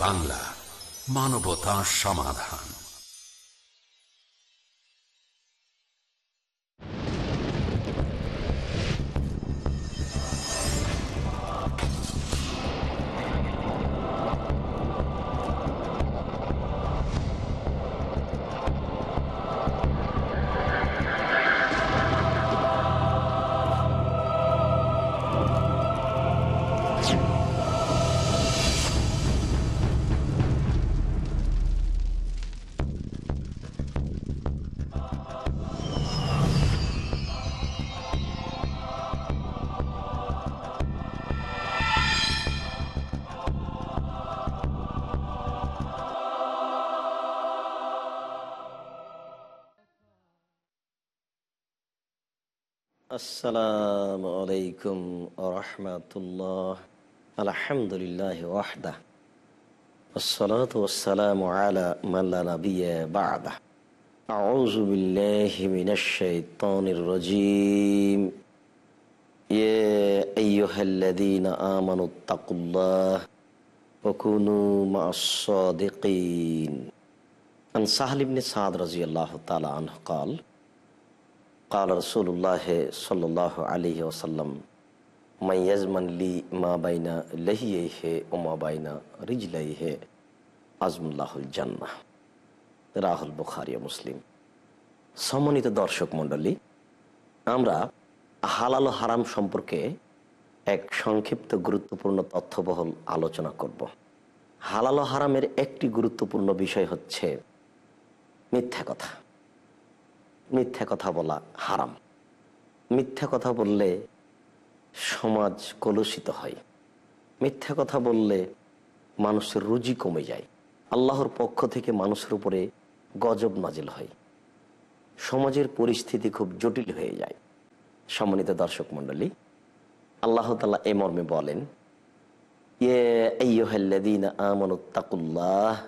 বাংলা মানবতা সমাধান। আসসালামু আলাইকুম রহমতুল্লাহ আলহামদুলিল্লাহ ওয়াহদা والصلاة والسلام على من لا نبي بعده أعوذ بالله من الشيطان الرجيم يا أيها الذين آمنوا اتقوا الله وكونوا مع الصادقين عن سهل بن سعد رضي الله تعالى عنه قال قال رسول الله صلى الله عليه وسلم من يزمن لي ما بين لحيه وما بين رجليه আজম আল্লাহুল জান্নাহ রাহুল বুখারি ও মুসলিম সম্মানিত দর্শক মণ্ডলী আমরা হালাল ও হারাম সম্পর্কে এক সংক্ষিপ্ত গুরুত্বপূর্ণ তথ্যবহল আলোচনা করব হালাল ও হারামের একটি গুরুত্বপূর্ণ বিষয় হচ্ছে মিথ্যা কথা মিথ্যা কথা বলা হারাম। মিথ্যা কথা বললে সমাজ কলুষিত হয়। মিথ্যা কথা বললে মানুষের রুজি কমে যায়। আল্লাহর পক্ষ থেকে মানুষের উপরে গজব নাজিল হয়। সমাজের পরিস্থিতি খুব জটিল হয়ে যায়। সম্মানিত দর্শক মণ্ডলী, আল্লাহ তালা এ মর্মে বলেন আমানুত্তাকুল্লাহ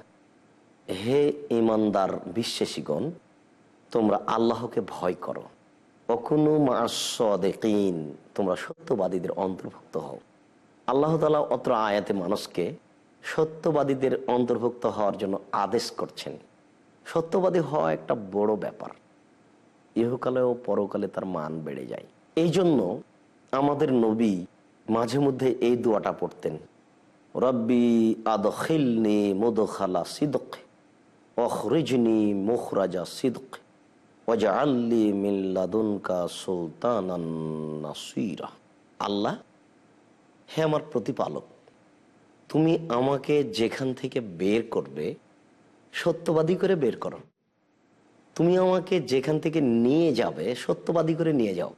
হে ইমানদার বিশ্বাসীগণ তোমরা আল্লাহকে ভয় করো। কখনো মাসদিন তোমরা সত্যবাদীদের অন্তর্ভুক্ত হও। আল্লাহ তালা অত্র আয়াতে মানুষকে সত্যবাদীদের অন্তর্ভুক্ত হওয়ার জন্য আদেশ করছেন। সত্যবাদী হওয়া একটা বড় ব্যাপার। ইহকালে ও পরকালে তার মান বেড়ে যায়। এই জন্য আমাদের নবী মাঝে মধ্যে এই দোয়াটা পড়তেন, রব্বি আদখিলনি মুদখালা সিদক অখরিজনি মুখরাজা সিদক। আল্লাহ, হে আমার প্রতিপালক, তুমি আমাকে যেখান থেকে বের করবে, সত্যবাদী করে বের করো। তুমি আমাকে যেখান থেকে নিয়ে যাবে, সত্যবাদী করে নিয়ে যাও।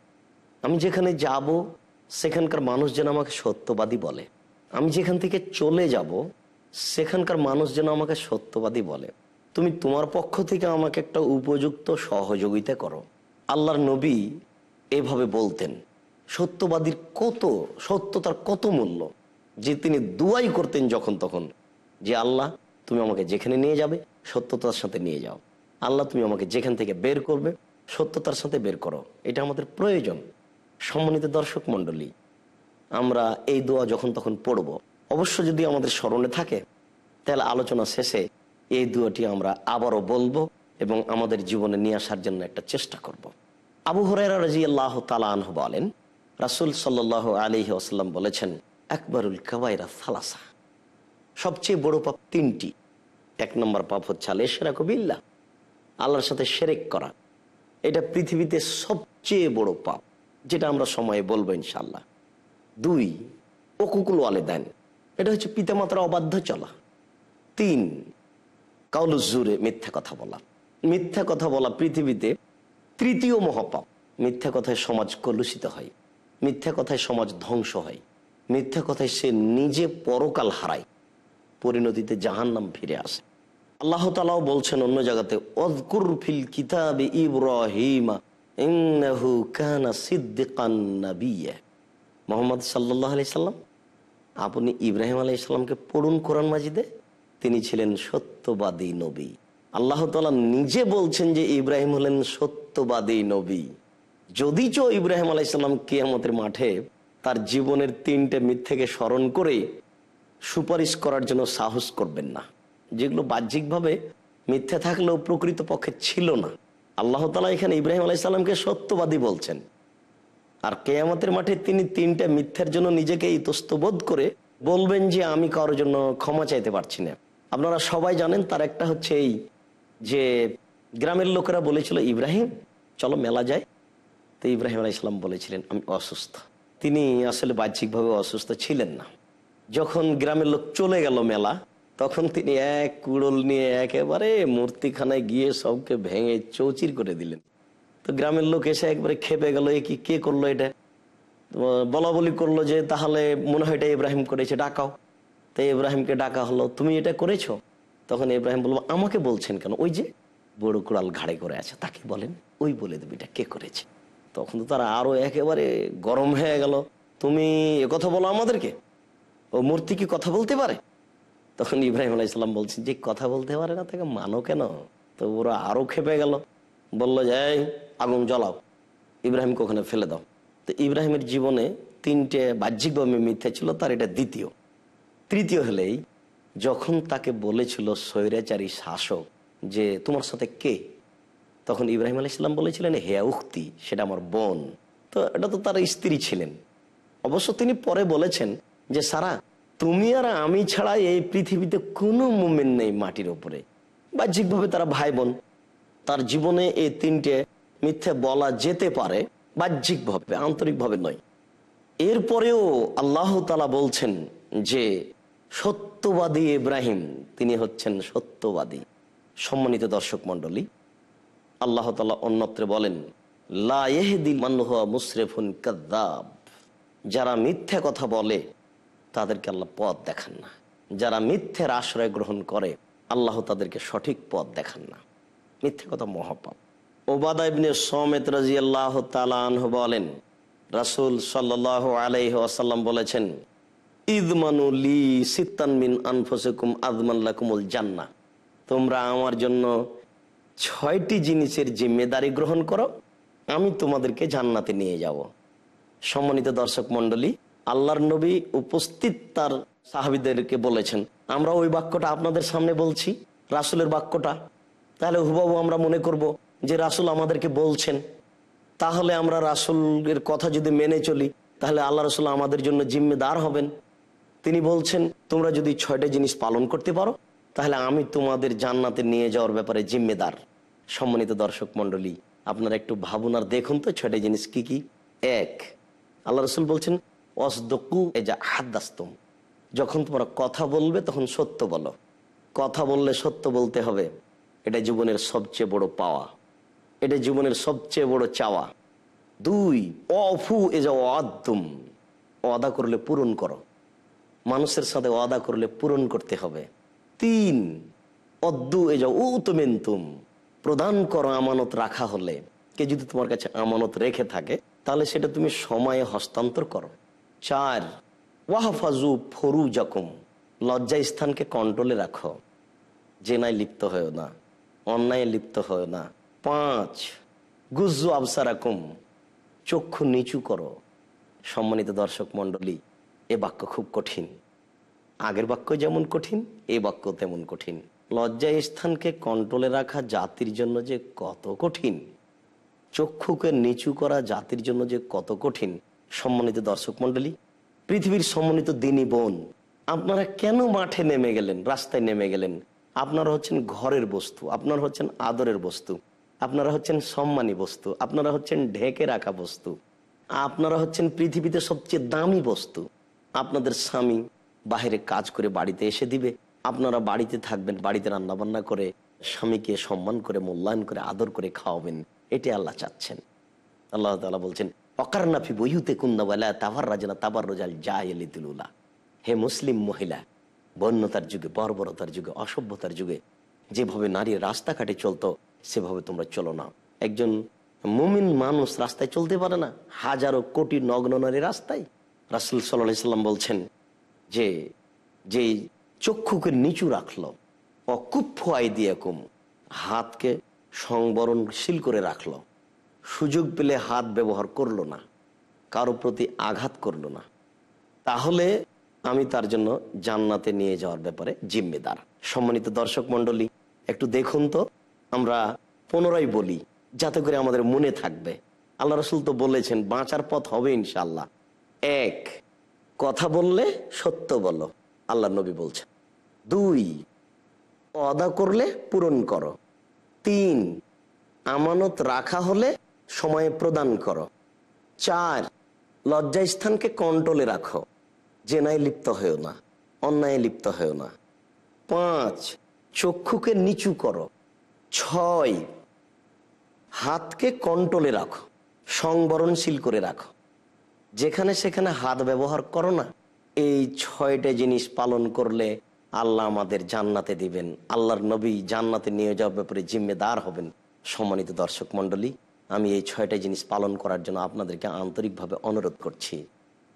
আমি যেখানে যাব, সেখানকার মানুষ যেন আমাকে সত্যবাদী বলে। আমি যেখান থেকে চলে যাব, সেখানকার মানুষ যেন আমাকে সত্যবাদী বলে। তুমি তোমার পক্ষ থেকে আমাকে একটা উপযুক্ত সহযোগিতা করো। আল্লাহর নবী এভাবে বলতেন, সত্যবাদীর কত, সত্যতার কত মূল্য যে তিনি দুয়াই করতেন যখন তখন যে, আল্লাহ, তুমি আমাকে যেখানে নিয়ে যাবে, সত্যতার সাথে নিয়ে যাও। আল্লাহ, তুমি আমাকে যেখান থেকে বের করবে, সত্যতার সাথে বের করো। এটা আমাদের প্রয়োজন, সম্মানিত দর্শক মণ্ডলী, আমরা এই দোয়া যখন তখন পড়ব, অবশ্য যদি আমাদের স্মরণে থাকে, তাহলে আলোচনা শেষে এই দুয়াটি আমরা আবারও বলব এবং আমাদের জীবনে নিয়ে আসার জন্য একটা চেষ্টা করব। আবু হরাইরা রাজি আল্লাহ তালাহ বলেন, রাসুল সাল্লাহ আলী আসাল্লাম বলেছেন একবারুল কাবাইরা ফালাসা সবচেয়ে বড় পাপ তিনটি। এক নম্বর পাপ হচ্ছে আলে সেরা কবিল্লা আল্লাহর সাথে সেরেক করা। এটা পৃথিবীতে সবচেয়ে বড় পাপ, যেটা আমরা সময়ে বলব ইনশাল্লাহ দুই অকুকুল ওয়ালে দেন এটা হচ্ছে পিতামাতার অবাধ্য চলা। তিন কাউলুজুরে মিথ্যা কথা বলা। মিথ্যা কথা বলা পৃথিবীতে তৃতীয় মহাপাপ মিথ্যা কথায় সমাজ কলুষিত হয়। মিথ্যা কথায় সমাজ ধ্বংস হয়। মিথ্যা কথায় সে নিজে পরকাল হারায়। পরিণতিতে জাহান নাম ফিরে আসে। আল্লাহ তালাও বলছেন অন্য জায়গাতে অদকুর ফিল কিতাবে ইব্রাহিমা কানা মোহাম্মদ সাল্লাহ আলি সাল্লাম, আপনি ইব্রাহিম আলাই ইসলামকে পড়ুন কোরআন মাজিদে। তিনি ছিলেন সত্যবাদী নবী। আল্লাহ তালা নিজে বলছেন যে ইব্রাহিম হলেন সত্যবাদী নবী। যদি চো ইব্রাহিম আলাইসাল্লাম কেয়ামতের মাঠে তার জীবনের তিনটে মিথ্যেকে স্মরণ করে সুপারিশ করার জন্য সাহস করবেন না। যেগুলো বাহ্যিকভাবে মিথ্যে থাকলেও প্রকৃত পক্ষে ছিল না। আল্লাহ তালা এখানে ইব্রাহিম আলাইসাল্লামকে সত্যবাদী বলছেন। আর কেয়ামতের মাঠে তিনি তিনটা মিথ্যার জন্য নিজেকে ইতস্তবোধ করে বলবেন যে আমি কারোর জন্য ক্ষমা চাইতে পারছি না। আপনারা সবাই জানেন তার একটা হচ্ছে এই যে গ্রামের লোকেরা বলেছিল, ইব্রাহিম, চলো মেলা যায় তো ইব্রাহিম আলাহ ইসলাম বলেছিলেন, আমি অসুস্থ। তিনি আসলে বাহ্যিকভাবে অসুস্থ ছিলেন না। যখন গ্রামের লোক চলে গেল মেলা, তখন তিনি এক কুড়ল নিয়ে একেবারে মূর্তিখানায় গিয়ে সবকে ভেঙে চৌচির করে দিলেন। তো গ্রামের লোক এসে একবারে খেপে গেল, এ কি, কে করল এটা? বলা বলি করল যে, তাহলে মনে হয় এটা ইব্রাহিম করেছে, ডাকাও। তো ইব্রাহিমকে ডাকা হলো, তুমি এটা করেছ? তখন ইব্রাহিম বলব আমাকে বলছেন কেন? ওই যে বড় কুড়াল ঘাড়ে করে আছে, তাকে বলেন, ওই বলে দেবে এটা কে করেছে? তখন তো তারা আরও একেবারে গরম হয়ে গেল, তুমি এ কথা বলো আমাদেরকে, ও মূর্তি কি কথা বলতে পারে? তখন ইব্রাহিম আলাইসাল্লাম বলছেন, যে কথা বলতে পারে না তাকে মানো কেন? তো ওরা আরও খেপে গেল, বলল যে আগুন জ্বলাও, ইব্রাহিমকে ওখানে ফেলে দাও। তো ইব্রাহিমের জীবনে তিনটে বাহ্যিকভাবে মিথ্যা ছিল, তার এটা দ্বিতীয়। তৃতীয় হলেই যখন তাকে বলেছিল স্বৈরাচারী শাসক যে তোমার সাথে কে? তখন ইব্রাহিম আলী ইসলাম বলেছিলেন হেয়া উক্তি, সেটা আমার বোন। তো এটা তো তার স্ত্রী ছিলেন। অবশ্য তিনি পরে বলেছেন যে, সারা, তুমি আর আমি ছাড়া এই পৃথিবীতে কোনো মুমেন্ট নেই মাটির ওপরে বাহ্যিকভাবে তারা ভাই বোন তার জীবনে এই তিনটে মিথ্যে বলা যেতে পারে, বাহ্যিকভাবে, আন্তরিকভাবে নয়। এরপরেও আল্লাহ তালা বলছেন যে সত্যবাদী ইব্রাহিম, তিনি হচ্ছেন সত্যবাদী। সম্মানিত দর্শক মন্ডলী আল্লাহ তালা অন্যত্রে বলেন লাহেদি মান্নুয়া মুসরেফুন কাদ্দাব যারা মিথ্যা কথা বলে, তাদেরকে আল্লাহ পথ দেখান না। যারা মিথ্যের আশ্রয় গ্রহণ করে, আল্লাহ তাদেরকে সঠিক পথ দেখান না। মিথ্যে কথা মহাপাপ। ওবাদা ইবনে সমেত রাজি আল্লাহ তালাহ বলেন, রাসুল সাল্লাহ আলাইহ আসাল্লাম বলেছেন ইদমানু লি সিত্তান মিন আনফসেকুম আদমাল্লাকুমুল জান্না তোমরা আমার জন্য ছয়টি জিনিসের জিম্মেদারি গ্রহণ করো, আমি তোমাদেরকে জান্নাতে নিয়ে যাব। সম্মানিত দর্শক মন্ডলী আল্লাহর নবী উপস্থিত তার সাহাবিদেরকে বলেছেন, আমরা ওই বাক্যটা আপনাদের সামনে বলছি, রাসুলের বাক্যটা। তাহলে হুবাবু আমরা মনে করব যে রাসুল আমাদেরকে বলছেন। তাহলে আমরা রাসুলের কথা যদি মেনে চলি, তাহলে আল্লাহ রসুল আমাদের জন্য জিম্মেদার হবেন। তিনি বলছেন, তোমরা যদি ছয়টা জিনিস পালন করতে পারো, তাহলে আমি তোমাদের জান্নাতে নিয়ে যাওয়ার ব্যাপারে জিম্মেদার। সম্মানিত দর্শক মন্ডলী আপনারা একটু ভাবুন আর দেখুন তো ছয়টা জিনিস কি কি। এক, আল্লাহ রসুল বলছেন অসদকু এ যা হাদ্দাস্তম। যখন তোমরা কথা বলবে, তখন সত্য বলো। কথা বললে সত্য বলতে হবে। এটা জীবনের সবচেয়ে বড় পাওয়া। এটা জীবনের সবচেয়ে বড় চাওয়া। দুই অফু এ যা অদ্যম অদা করলে পূরণ করো। মানুষের সাথে ওয়াদা করলে পূরণ করতে হবে। তিন, অদ্দু এ যা উতমেন্তুম প্রদান করো আমানত রাখা হলে। কে যদি তোমার কাছে আমানত রেখে থাকে, তাহলে সেটা তুমি সময়ে হস্তান্তর করো। চার, ওয়াহফাজু ফরু জকম লজ্জা স্থানকে কন্ট্রোলে রাখো। জেনায় লিপ্ত হয় না। অন্যায় লিপ্ত হয় না। পাঁচ, গুজ্জু আবসারাকুম। চক্ষু নিচু করো। সম্মানিত দর্শক মন্ডলী এ বাক্য খুব কঠিন। আগের বাক্য যেমন কঠিন, এ বাক্য তেমন কঠিন। লজ্জা স্থানকে কন্ট্রোলে রাখা জাতির জন্য যে কত কঠিন। চক্ষুকে নিচু করা জাতির জন্য যে কত কঠিন। সম্মানিত দর্শক মন্ডলী পৃথিবীর সম্মানিত দিনী বোন, আপনারা কেন মাঠে নেমে গেলেন, রাস্তায় নেমে গেলেন? আপনারা হচ্ছেন ঘরের বস্তু, আপনারা হচ্ছেন আদরের বস্তু, আপনারা হচ্ছেন সম্মানী বস্তু, আপনারা হচ্ছেন ঢেকে রাখা বস্তু, আপনারা হচ্ছেন পৃথিবীতে সবচেয়ে দামি বস্তু। আপনাদের স্বামী বাহিরে কাজ করে বাড়িতে এসে দিবে। আপনারা বাড়িতে থাকবেন, বাড়িতে রান্না বান্না করে স্বামীকে সম্মান করে, মূল্যায়ন করে, আদর করে খাওয়াবেন। এটি আল্লাহ চাচ্ছেন। আল্লাহ তালা বলছেন অকারনাফি বইহুতে কুন্দাওয়ালা তাভার রাজনা তাবার রোজাল জাহিলুল্লাহ হে মুসলিম মহিলা, বন্যতার যুগে, বর্বরতার যুগে, অসভ্যতার যুগে, যেভাবে নারী রাস্তাঘাটে চলতো, সেভাবে তোমরা চলো না। একজন মুমিন মানুষ রাস্তায় চলতে পারে না। হাজারো কোটি নগ্ন নারী রাস্তায় রাসুল সাল্লাম বলছেন যে যে চক্ষুকে নিচু রাখল অকুফাই দিয়ে কুম হাতকে সংবরণশীল করে রাখল, সুযোগ পেলে হাত ব্যবহার করল না, কারও প্রতি আঘাত করল না, তাহলে আমি তার জন্য জান্নাতে নিয়ে যাওয়ার ব্যাপারে জিম্মেদার। সম্মানিত দর্শক মন্ডলী একটু দেখুন তো, আমরা পুনরায় বলি, যাতে করে আমাদের মনে থাকবে। আল্লাহ রসুল তো বলেছেন, বাঁচার পথ হবে ইনশাল্লাহ এক, কথা বললে সত্য বলো, আল্লাহ নবী বলছেন। দুই অদা করলে পূরণ করো। তিন, আমানত রাখা হলে সময়ে প্রদান করো। চার লজ্জাস্থানকে কন্ট্রোলে রাখো। জেনায় লিপ্ত হয়েও না, অন্যায় লিপ্ত হয়েও না। পাঁচ, চক্ষুকে নিচু করো। ছয়, হাতকে কন্ট্রোলে রাখো, সংবরণশীল করে রাখো। যেখানে সেখানে হাত ব্যবহার করো না। এই ছয়টা জিনিস পালন করলে আল্লাহ আমাদের জান্নাতে দিবেন। আল্লাহর নবী জান্নাতে নিয়ে যাওয়ার ব্যাপারে জিম্মেদার হবেন। সম্মানিত দর্শক মন্ডলী আমি এই ছয়টা জিনিস পালন করার জন্য আপনাদেরকে আন্তরিকভাবে অনুরোধ করছি।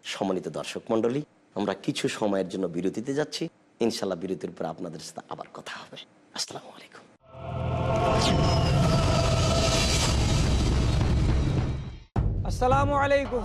সম্মানিত দর্শক মন্ডলী আমরা কিছু সময়ের জন্য বিরতিতে যাচ্ছি। ইনশাল্লাহ বিরতির পর আপনাদের সাথে আবার কথা হবে। আসসালামু আলাইকুম। আসসালামু আলাইকুম।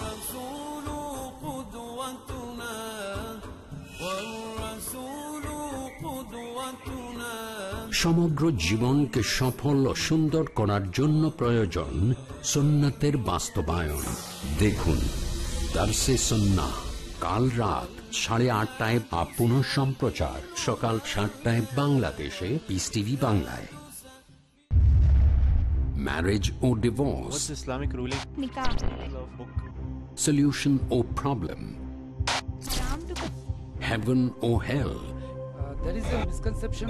সমগ্র জীবনকে সফল ও সুন্দর করার জন্য প্রয়োজন সুন্নাতের বাস্তবায়ন। দেখুন দার্সে সন্না কাল রাত সাড়ে আটটায় বা পুনঃ সম্প্রচার সকাল সাতটায় বাংলাদেশে পিস টিভি বাংলায়। Marriage O divorce solution or problem Islam to heaven or hell there is a misconception.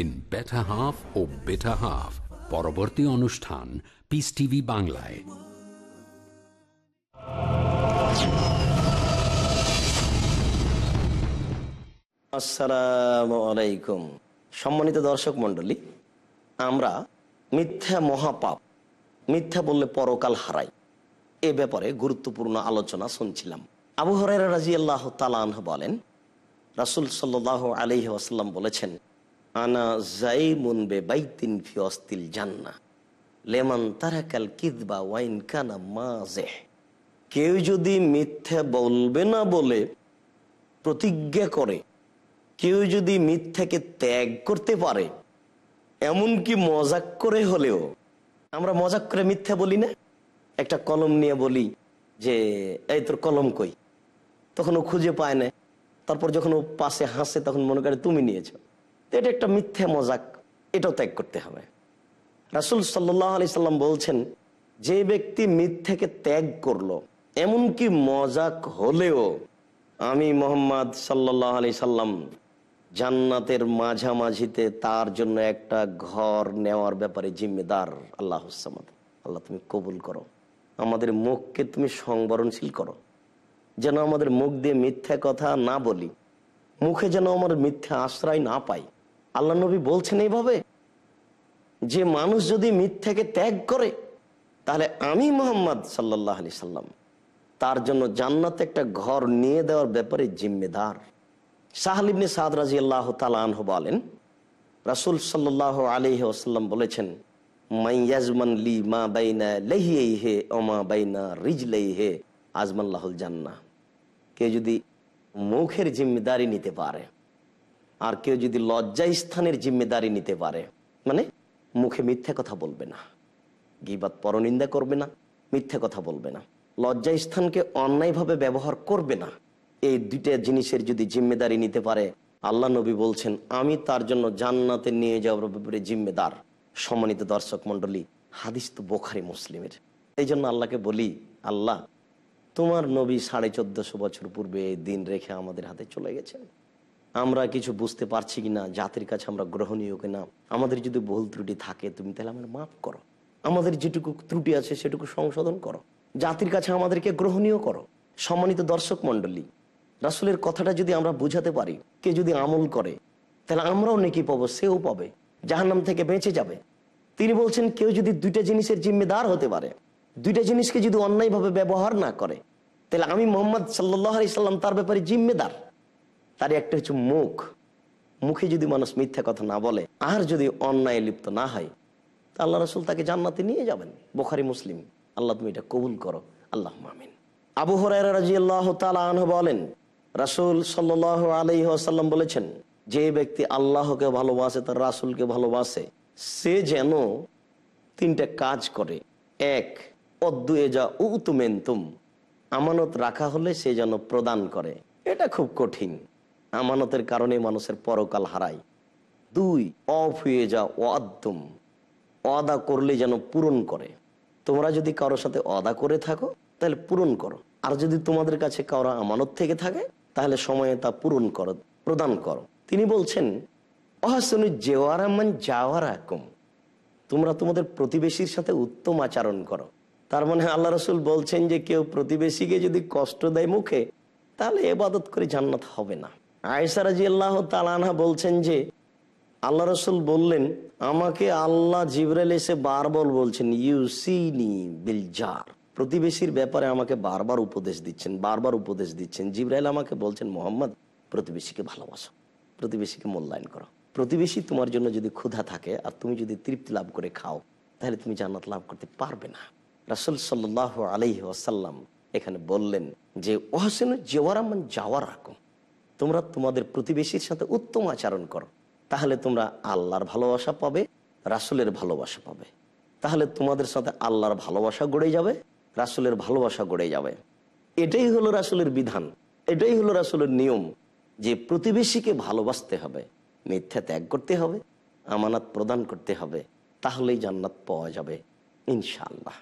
in Better Half or Bitter Half. পরবর্তী অনুষ্ঠান পিস টিভি বাংলায় আসসালামু আলাইকুম সম্মানিত দর্শক মণ্ডলী, আমরা মিথ্যা মহাপাপ, মিথ্যা বললে পরকাল হারাই, এ ব্যাপারে গুরুত্বপূর্ণ আলোচনা শুনছিলাম আবু হরাইরা রাজি আল্লাহ তালাহ বলেন, রাসুল সাল্লাহ আলহি আসাল্লাম বলেছেন আনা জাই মুনবে বাইতিন ফি অস্তিল জান্না। লেমান তারাকাল কিদবা ওয়াইন কানা মাজেহ কেউ যদি মিথ্যা বলবে না বলে প্রতিজ্ঞা করে, কেউ যদি মিথ্যাকে ত্যাগ করতে পারে, এমনকি মজাক করে হলেও, আমরা মজাক করে মিথ্যা বলি না? একটা কলম নিয়ে বলি যে, এই তোর কলম কই? তখন ও খুঁজে পায় না। তারপর যখন ও পাশে হাসে, তখন মনে করে, তুমি নিয়েছো। এটা একটা মিথ্যা মজাক। এটাও ত্যাগ করতে হবে। রাসুল সাল্লাহ সাল্লাম বলছেন, যে ব্যক্তি মিথ্যাকে ত্যাগ করল, এমনকি মজাক হলেও আমি মোহাম্মদ সাল্লাহ আলি সাল্লাম জান্নাতের মাঝামাঝিতে তার জন্য একটা ঘর নেওয়ার ব্যাপারে জিম্মেদার আল্লাহ সামাদ। আল্লাহ, তুমি কবুল করো। আমাদের মুখকে তুমি সংবরণশীল করো। যেন আমাদের মুখ দিয়ে মিথ্যা কথা না বলি। মুখে যেন আমার মিথ্যা আশ্রয় না পাই। আল্লাহ নবী বলছেন এইভাবে? যে মানুষ যদি মিথ্যাকে ত্যাগ করে, তাহলে আমি মোহাম্মদ সাল্লাহ আলি সাল্লাম, তার জন্য জান্নাতে একটা ঘর নিয়ে দেওয়ার ব্যাপারে জিম্মেদার। সাহালিবনে সাদ রাজি আল্লাহ তালাহ বলেন, রাসুল সাল্লাহ আলহি আসাল্লাম বলেছেন মাইয়াজমান লি মা বাইনা হে ওমা বাইনা রিজলেই হে জান্না কেউ যদি মুখের জিম্মেদারি নিতে পারে আর কেউ যদি লজ্জা স্থানের জিম্মেদারি নিতে পারে মানে মুখে মিথ্যা কথা বলবে না, গিবাদ পরনিন্দা করবে না, মিথ্যা কথা বলবে না লজ্জা স্থানকে অন্যায়ভাবে ব্যবহার করবে না, এই দুইটা জিনিসের যদি জিম্মেদারি নিতে পারে, আল্লাহ নবী বলছেন, আমি তার জন্য জান্নাতে নিয়ে যাওয়ার ব্যাপারে জিম্মেদার। সম্মানিত দর্শক মন্ডলী হাদিস তো বোখারি মুসলিমের। এই জন্য আল্লাহকে বলি, আল্লাহ, তোমার নবী সাড়ে চোদ্দশো বছর পূর্বে এই দিন রেখে আমাদের হাতে চলে গেছেন। আমরা কিছু বুঝতে পারছি কিনা, জাতির কাছে আমরা গ্রহণীয় কিনা। আমাদের যদি ভুল ত্রুটি থাকে, তুমি তাহলে আমার মাফ করো। আমাদের যেটুকু ত্রুটি আছে, সেটুকু সংশোধন করো। জাতির কাছে আমাদেরকে গ্রহণীয় করো। সম্মানিত দর্শক মন্ডলী রাসুলের কথাটা যদি আমরা বুঝাতে পারি, কে যদি আমল করে, তাহলে আমরাও নেকি পাবো, সেও পাবে, জাহান্নাম থেকে বেঁচে যাবে। তিনি বলছেন, কেউ যদি দুইটা জিনিসের জিম্মেদার হতে পারে, দুইটা জিনিসকে যদি অন্যায়ভাবে ব্যবহার না করে, তাহলে আমি মোহাম্মদ সাল্লাহ আলি সাল্লাম তার ব্যাপারে জিম্মেদার। তার একটা হচ্ছে মুখ। মুখে যদি মানুষ মিথ্যা কথা না বলে, আর যদি অন্যায় লিপ্ত না হয়, তা আল্লাহ রসুল তাকে জান্নাতে নিয়ে যাবেন। বোখারি, মুসলিম। আল্লাহ তুমি এটা কবুল করো। আল্লাহ মামিন আবু হরাই রাজি আল্লাহ তালহ বলেন, রাসুল সাল্লাহ আলহিহাসাল্লাম বলেছেন, যে ব্যক্তি আল্লাহকে ভালোবাসে, তার রাসুলকে ভালোবাসে, সে যেন তিনটা কাজ করে। এক অদ্দু এজা উতুমেন্তুম আমানত রাখা হলে সে যেন প্রদান করে। এটা খুব কঠিন। আমানতের কারণে মানুষের পরকাল হারায়। দুই, অফ হয়ে যা ওয়াদ্দুম অদা করলে যেন পূরণ করে। তোমরা যদি কারোর সাথে অদা করে থাকো, তাহলে পূরণ করো। আর যদি তোমাদের কাছে কারও আমানত থেকে থাকে, তাহলে সময়ে তা পূরণ করো, প্রদান করো। তিনি বলছেন, অহাসনু জেওয়ারামান যাওয়ারাকম তোমরা তোমাদের প্রতিবেশীর সাথে উত্তম আচরণ করো। তার মানে আল্লাহ রসুল বলছেন যে, কেউ প্রতিবেশীকে যদি কষ্ট দেয় মুখে, তাহলে এবাদত করে জান্নাত হবে না। আয়সারা জি আল্লাহ তালানহা বলছেন যে, আল্লাহ রসুল বললেন, আমাকে আল্লাহ জিবরাল এসে বারবার বলছেন ইউসিনি বিল জার প্রতিবেশীর ব্যাপারে আমাকে বারবার উপদেশ দিচ্ছেন, বারবার উপদেশ দিচ্ছেন। জিব্রাইল আমাকে বলছেন, মোহাম্মদ, প্রতিবেশীকে ভালোবাসো, প্রতিবেশীকে মূল্যায়ন করো। প্রতিবেশী তোমার জন্য যদি ক্ষুধা থাকে আর তুমি যদি তৃপ্তি লাভ করে খাও, তাহলে তুমি জান্নাত লাভ করতে পারবে না। রাসুল সাল্লাহ আলহি আসাল্লাম এখানে বললেন যে, ওহাসেন জেওয়ারামান যাওয়ার রাখো তোমরা তোমাদের প্রতিবেশীর সাথে উত্তম আচরণ করো। তাহলে তোমরা আল্লাহর ভালোবাসা পাবে, রাসুলের ভালোবাসা পাবে। তাহলে তোমাদের সাথে আল্লাহর ভালোবাসা গড়ে যাবে, রাসুলের ভালোবাসা গড়ে যাবে। এটাই হলো রাসুলের বিধান, এটাই হলো রাসুলের নিয়ম যে প্রতিবেশীকে ভালোবাসতে হবে, মিথ্যা ত্যাগ করতে হবে, আমানাত প্রদান করতে হবে, তাহলেই জান্নাত পাওয়া যাবে ইনশাল্লাহ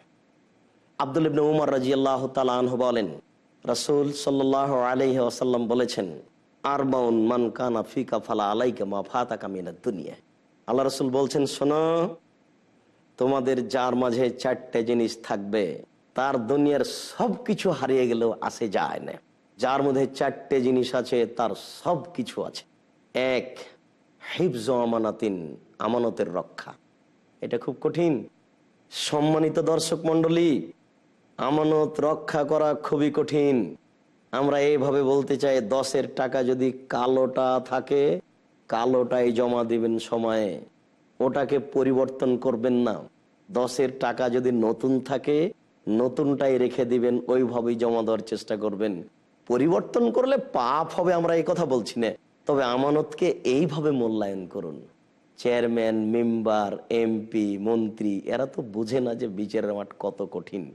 আব্দুল ইবনে উমর রাজি আল্লাহ তালাহ বলেন, রাসুল সাল্লাহ আলহি আসাল্লাম বলেছেন আরবাউন মান কানা ফিকা ফালা আলাইকা মা ফাতা কামিনা দুনিয়া। আল্লাহ রসুল বলছেন, শোনো, তোমাদের যার মাঝে চারটে জিনিস থাকবে, তার দুনিয়ার সব কিছু হারিয়ে গেলেও আসে যায় না। যার মধ্যে চারটে জিনিস আছে, তার সব কিছু আছে। এক, হিফজ আমানাতিন, আমানতের রক্ষা। এটা খুব কঠিন। সম্মানিত দর্শক মন্ডলী আমানত রক্ষা করা খুবই কঠিন। আমরা এইভাবে বলতে চাই, দশের টাকা যদি কালোটা থাকে, কালোটাই জমা দিবেন সময়ে। ওটাকে পরিবর্তন করবেন না। দশের টাকা যদি নতুন থাকে, নতুনটাই রেখে দিবেন, ওইভাবেই জমা দেওয়ার চেষ্টা করবেন। পরিবর্তন করলে পাপ হবে, আমরা এই কথা বলছি না। তবে আমানতকে এইভাবে মূল্যায়ন করুন। চেয়ারম্যান, মেম্বার, এমপি, মন্ত্রী, এরা তো বুঝে না যে বিচারের মাঠ কত কঠিন।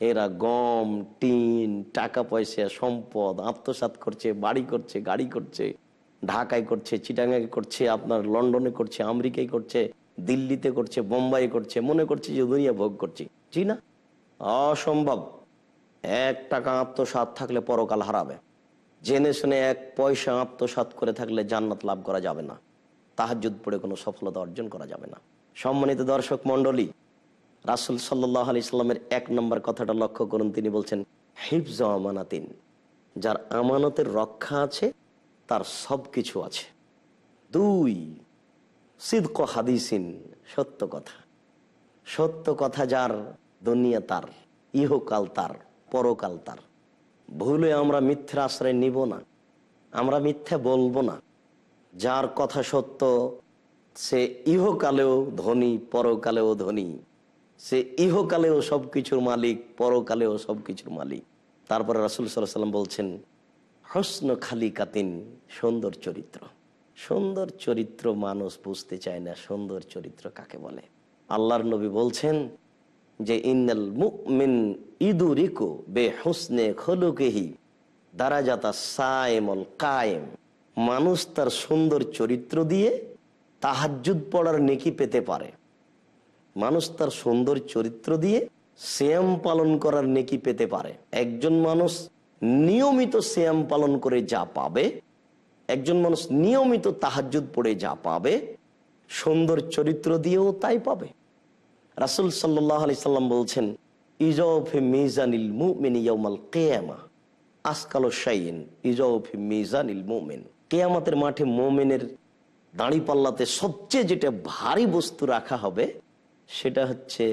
এরা গম, টিন টাকা পয়সা সম্পদ, আত্মসাৎ করছে, বাড়ি করছে, গাড়ি করছে, ঢাকায় করছে চিটাঙ্গায় করছে, আপনার লন্ডনে করছে, আমেরিকায় করছে, দিল্লিতে করছে বোম্বাই করছে, মনে করছে যে দুনিয়া ভোগ করছে। জি না? অসম্ভব। এক টাকা আত্মসাৎ থাকলে পরকাল হারাবে। জেনে শুনে এক পয়সা আত্মসাৎ করে থাকলে জান্নাত লাভ করা যাবে না। তাহাজুদ পড়ে কোনো সফলতা অর্জন করা যাবে না। সম্মানিত দর্শক মন্ডলী রাসুল সাল্লাহ আলি সাল্লামের এক নম্বর কথাটা লক্ষ্য করুন। তিনি বলছেন, হিফজ আমানাতিন, যার আমানতের রক্ষা আছে, তার সব কিছু আছে। দুই, সিদ্ক হাদিসিন, সত্য কথা। সত্য কথা যার, দুনিয়া তার, ইহকাল তার, পরকাল তার। ভুলে আমরা মিথ্যা আশ্রয় নিব না, আমরা মিথ্যা বলব না। যার কথা সত্য, সে ইহকালেও ধনী, পরকালেও ধনী। সে ইহকালেও সব কিছুর মালিক, পরকালেও সব কিছুর মালিক। তারপরে রাসুল সাল্লাহ সাল্লাম বলছেন, হস্ন খালি কাতিন সুন্দর চরিত্র। সুন্দর চরিত্র মানুষ বুঝতে চায় না, সুন্দর চরিত্র কাকে বলে? আল্লাহর নবী বলছেন যে, ইন্নাল মুমিন ইদুরিকো বে হুসনে খলুকেহি দারাজাতা সায়েমল কায়েম। মানুষ তার সুন্দর চরিত্র দিয়ে তাহাজ্জুদ পড়ার নেকি পেতে পারে। মানুষ তার সুন্দর চরিত্র দিয়ে শ্যাম পালন করার নেকি পেতে পারে। একজন মানুষ নিয়মিত শ্যাম পালন করে যা পাবে, একজন মানুষ নিয়মিত তাহাজ্জুদ পড়ে যা পাবে, সুন্দর চরিত্র দিয়েও তাই পাবে। রাসুল সাল্লাহ সাল্লাম বলছেন মিজানিল ইজফে মিজানিল কেয়ামতের মাঠে মোমেনের দাঁড়িপাল্লাতে সবচেয়ে যেটা ভারী বস্তু রাখা হবে সেটা হচ্ছে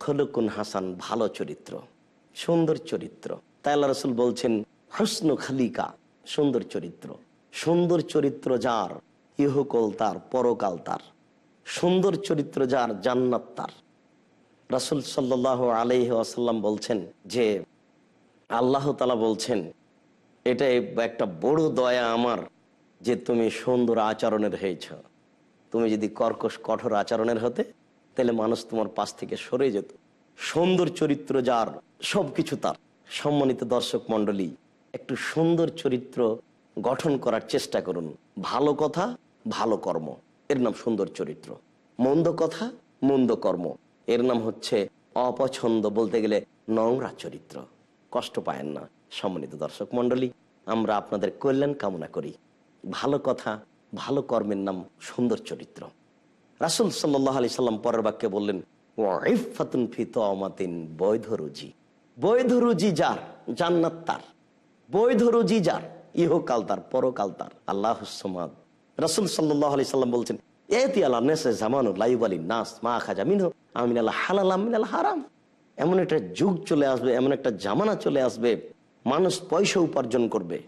খলকুন হাসান, ভালো চরিত্র, সুন্দর চরিত্র। তাই আল্লাহ রসুল বলছেন, হসন খালিকা, সুন্দর চরিত্র। সুন্দর চরিত্র যার, ইহকল তার, পরকাল তার। সুন্দর চরিত্র যার, জান্নাত তার। রাসুল সাল্লাহ আলহ আসাল্লাম বলছেন যে, আল্লাহ তালা বলছেন, এটা একটা বড় দয়া আমার যে তুমি সুন্দর আচরণের হয়েছ। তুমি যদি কর্কশ, কঠোর আচরণের হতে তাহলে মানুষ তোমার পাশ থেকে সরে যেত। সুন্দর চরিত্র যার, সবকিছু তার। সম্মানিত দর্শক মন্ডলী একটু সুন্দর চরিত্র গঠন করার চেষ্টা করুন। ভালো কথা, ভালো কর্ম। এর নাম সুন্দর চরিত্র। মন্দ কথা, মন্দ কর্ম। এর নাম হচ্ছে অপছন্দ বলতে গেলে নোংরা চরিত্র। কষ্ট পায়েন না, সম্মানিত দর্শক মন্ডলী আমরা আপনাদের কল্যাণ কামনা করি। ভালো কথা, ভালো কর্মের নাম সুন্দর চরিত্র। রাসুল সাল্লাহ আলি সাল্লাম পরের বাক্যে বললেন বৈধ রুজি। বৈধ রুজি যার? জান্নাত তার। বৈধ রুজি যার? ইহকাল তার, পরকাল তার। আল্লাহ রাসুল সাল্লাহ আলি সাল্লাম বলছেন এমন একটা যুগ চলে আসবে, এমন একটা জামানা চলে আসবে, মানুষ পয়সা উপার্জন করবে,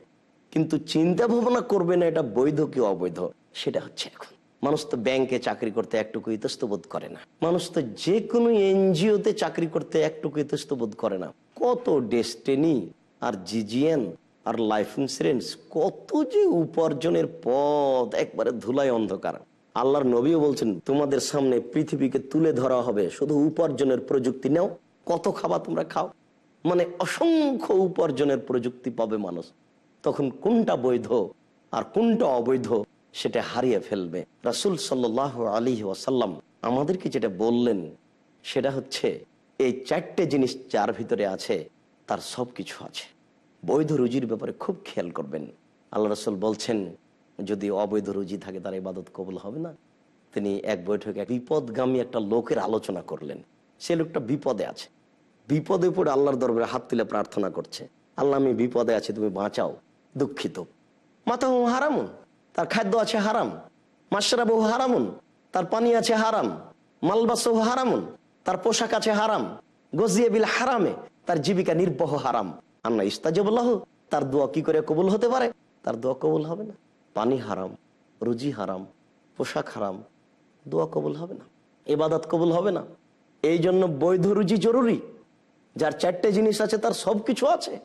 কিন্তু চিন্তা ভাবনা করবে না এটা বৈধ কি অবৈধ, সেটা হচ্ছে এখন। মানুষ তো ব্যাংকে চাকরি করতে একটুকু ইতস্ত বোধ করে না। মানুষ তো যে কোনো এনজিওতে চাকরি করতে একটুকু ইতস্ত বোধ করে না। কত ডেস্টিনি আর জিজিএন আর লাইফ ইন্সুরেন্স কত যে উপার্জনের পথ একবারে ধুলাই অন্ধকার। আল্লাহর নবীও বলছেন, তোমাদের সামনে পৃথিবীকে তুলে ধরা হবে। শুধু উপার্জনের প্রযুক্তি নাও। কত খাবার তোমরা খাও? মানে অসংখ্য উপার্জনের প্রযুক্তি পাবে মানুষ। তখন কোনটা বৈধ আর কোনটা অবৈধ সেটা হারিয়ে ফেলবে। রাসুল সাল্লাহ আলী ওয়াসাল্লাম আমাদেরকে যেটা বললেন, সেটা হচ্ছে, এই চারটে জিনিস যার ভিতরে আছে, তার সব কিছু আছে। বৈধ রুজির ব্যাপারে খুব খেয়াল করবেন। আল্লাহ রসুল বলছেন, যদি অবৈধ রুজি থাকে, তার ইবাদত কবুল হবে না। তিনি এক বৈঠকে এক বিপদগামী একটা লোকের আলোচনা করলেন। সে লোকটা বিপদে আছে। বিপদে পড়ে আল্লাহর দরবারে হাত তুলে প্রার্থনা করছে। আল্লাহ, আমি বিপদে আছি, তুমি বাঁচাও, দুঃখিত। মাথা হারামুন। তার খাদ্য আছে হারাম। মাসরাবহু হারামুন, তার পানি আছে হারাম। মালবাসহু হারামুন, তার পোশাক আছে হারাম। গজিয়ে বিল হারামে, তার জীবিকা নির্বহ হারাম। আন্না ইস্তাজবুল্লাহ, তার দোয়া কি করে কবুল হতে পারে? তার দোয়া কবুল হবে না। পানি হারাম, রুজি হারাম, পোশাক হারাম, দোয়া কবুল হবে না। এবাদাত কবুল হবে না। এই জন্য বৈধ রুজি জরুরি। যার চারটে জিনিস আছে, তার সব কিছু আছে।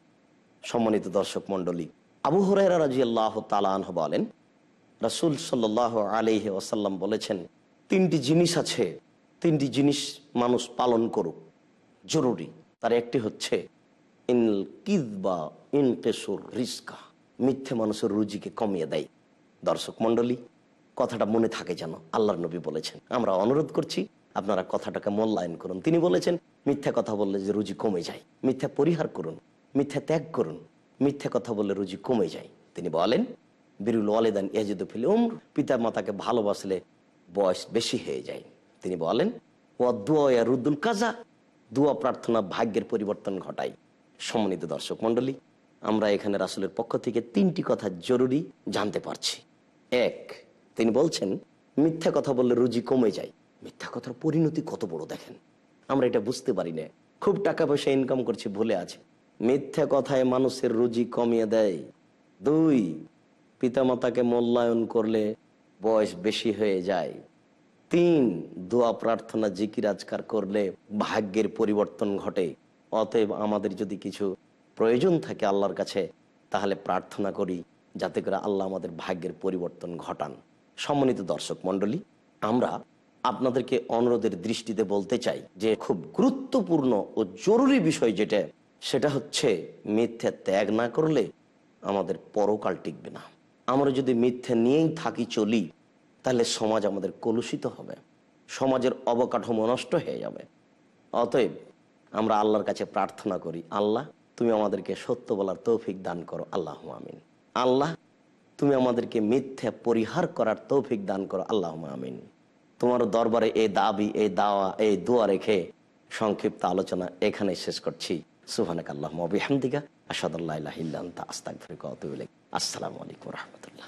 সম্মানিত দর্শক মন্ডলী আবু হরাইরা রাজি আল্লাহ তালাহ বলেন রাসুল সাল্লাহ আলহি ওসাল্লাম বলেছেন, তিনটি জিনিস আছে, তিনটি জিনিস মানুষ পালন করুক, জরুরি। তার একটি হচ্ছে ইন রিস্কা মিথ্যে মানুষের রুজিকে কমিয়ে দেয়। দর্শক মন্ডলী কথাটা মনে থাকে যেন, আল্লাহর নবী বলেছেন। আমরা অনুরোধ করছি, আপনারা কথাটাকে মূল্যায়ন করুন। তিনি বলেছেন, মিথ্যা কথা বললে যে রুজি কমে যায়, মিথ্যা পরিহার করুন, মিথ্যা ত্যাগ করুন, মিথ্যা কথা বললে রুজি কমে যায়। তিনি বলেন বিরুল ওয়ালেদান ইয়াজিদ ফিল উমর পিতা মাতাকে ভালোবাসলে বয়স বেশি হয়ে যায়। তিনি বলেন ও দুয়া রুদ্দুল কাজা। দুয়া প্রার্থনা ভাগ্যের পরিবর্তন ঘটায়। সম্মানিত দর্শক মন্ডলী আমরা এখানে রাসুলের পক্ষ থেকে তিনটি কথা জরুরি জানতে পারছি। এক, তিনি বলছেন, মিথ্যা কথা বললে রুজি কমে যায়। মিথ্যা কথার পরিণতি কত বড় দেখেন। আমরা এটা বুঝতে পারি না। খুব টাকা পয়সা ইনকাম করছি ভুলে আছে। মিথ্যা কথায় মানুষের রুজি কমিয়ে দেয়। দুই পিতামাতাকে মূল্যায়ন করলে বয়স বেশি হয়ে যায়। তিন, দোয়া, প্রার্থনা, জিকির, আজকার করলে ভাগ্যের পরিবর্তন ঘটে। অতএব আমাদের যদি কিছু প্রয়োজন থাকে আল্লাহর কাছে, তাহলে প্রার্থনা করি যাতে করে আল্লাহ আমাদের ভাগ্যের পরিবর্তন ঘটান। সম্মানিত দর্শক মন্ডলী আমরা আপনাদেরকে অনুরোধের দৃষ্টিতে বলতে চাই যে খুব গুরুত্বপূর্ণ ও জরুরি বিষয় যেটা, সেটা হচ্ছে মিথ্যা ত্যাগ না করলে আমাদের পরকাল টিকবে না। আমরা যদি মিথ্যে নিয়েই থাকি, চলি, তাহলে সমাজ আমাদের কলুষিত হবে। সমাজের অবকাঠামো নষ্ট হয়ে যাবে। অতএব আমরা আল্লাহর কাছে প্রার্থনা করি, আল্লাহ, তুমি আমাদেরকে সত্য বলার তৌফিক দান করো। আল্লাহ আমিন। আল্লাহ, তুমি আমাদেরকে মিথ্যা পরিহার করার তৌফিক দান করো। আল্লাহ আমিন। তোমার দরবারে এই দাবি এই দাওয়া এই দোয়া রেখে সংক্ষিপ্ত আলোচনা এখানে শেষ করছি। সুহানাক আল্লাহ মবিহামদিকা আসাদুল্লাহ আস্তাক আসসালামু আলাইকুম রহমতুল্লাহ।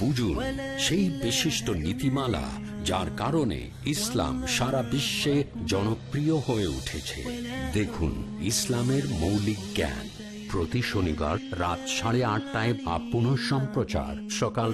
বুঝুন সেই বিশিষ্ট নীতিমালা যার কারণে ইসলাম সারা বিশ্বে জনপ্রিয় হয়ে উঠেছে। দেখুন ইসলামের মৌলিক জ্ঞান। প্রতি শনিবার রাত সাড়ে আটটায় বা পুনঃ সম্প্রচার সকাল